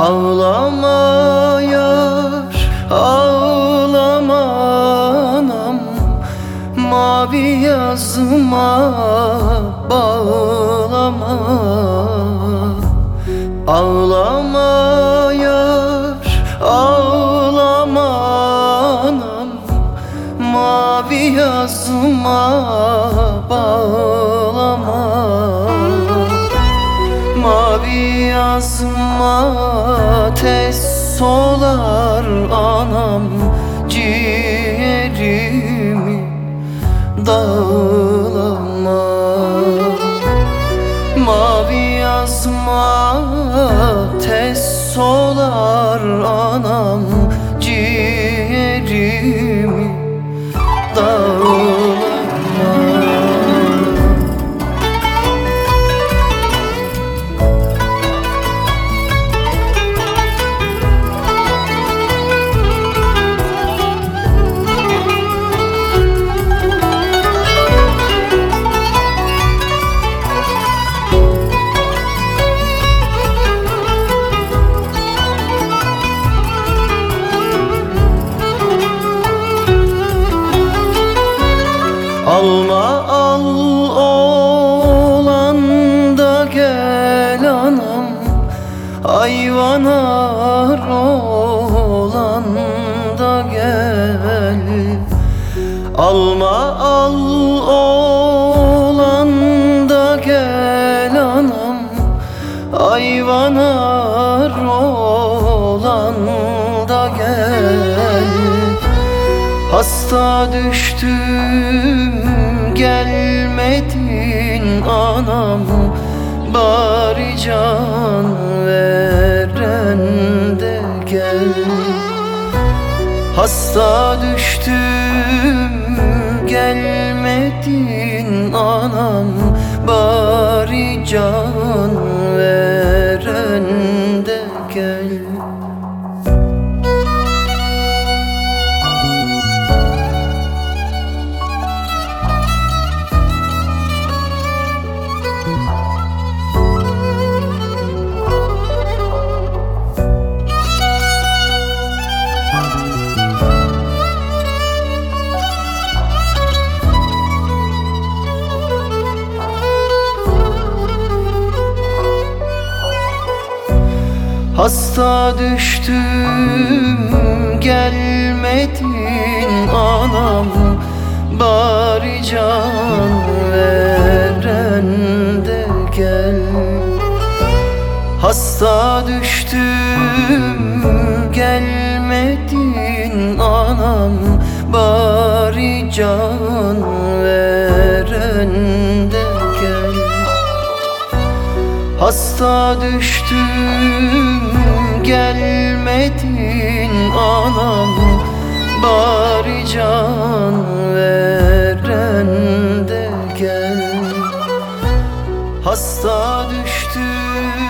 Ağlama yar, ağlama anam Mavi yazıma bağlama. Ağlama yar, ağlama anam Mavi yazıma bağlama yazma tez solar anam ciğerimi dağlama. Mavi yazma tez solar anam ciğerimi dağlama Alma al olan da gel anam. Ayvanar olan da gel. Alma Hasta düştüm gelmedin anam. Bari can veren de gel. Hasta düştüm gelmedin anam. Bari can veren de gel Hasta düştüm gelmedin anam Bari can veren de gel. Hasta düştüm gelmedin anam Bari can veren de gel. Hasta düştüm gelmedin anam Bari can veren de gel. Hasta düştüm